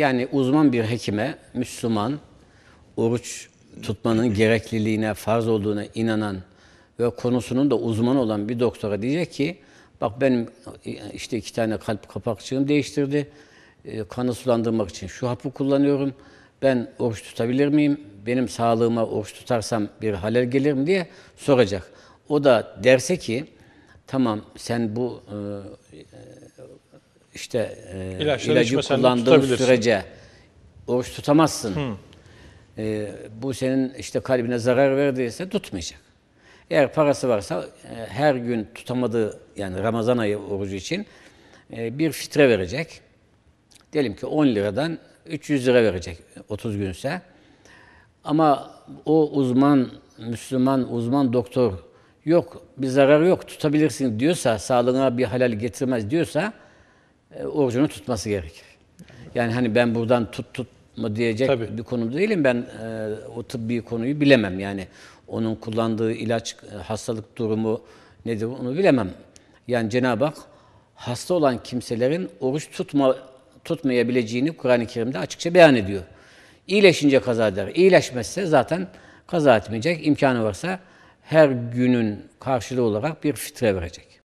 yani uzman bir hekime, Müslüman, oruç tutmanın gerekliliğine, farz olduğuna inanan ve konusunun da uzman olan bir doktora diyecek ki, bak benim işte iki tane kalp kapakçığım değiştirdi, e, kanı sulandırmak için şu hapı kullanıyorum, ben oruç tutabilir miyim, benim sağlığıma oruç tutarsam bir halel gelir mi? diye soracak. O da derse ki, tamam sen bu e, işte e, İlaçları ilacı içmesen de kullandığın tutabilirsin. sürece oruç tutamazsın. E, bu senin işte kalbine zarar verdiyse tutmayacak. Eğer parası varsa e, her gün tutamadığı yani Ramazan ayı orucu için e, bir fitre verecek. Diyelim ki 10 liradan 300 lira verecek 30 günse. Ama o uzman, Müslüman uzman doktor yok bir zararı yok tutabilirsin diyorsa, sağlığına bir halal getirmez diyorsa e, orucunu tutması gerekir. Yani hani ben buradan tut tutma diyecek Tabii. bir konumda değilim. Ben e, o tıbbi konuyu bilemem. Yani onun kullandığı ilaç, e, hastalık durumu nedir onu bilemem. Yani Cenab-ı Hak hasta olan kimselerin oruç tutma tutmayabileceğini Kur'an-ı Kerim'de açıkça beyan ediyor. İyileşince kaza eder. İyileşmezse zaten kaza etmeyecek. İmkanı varsa her günün karşılığı olarak bir fitre verecek.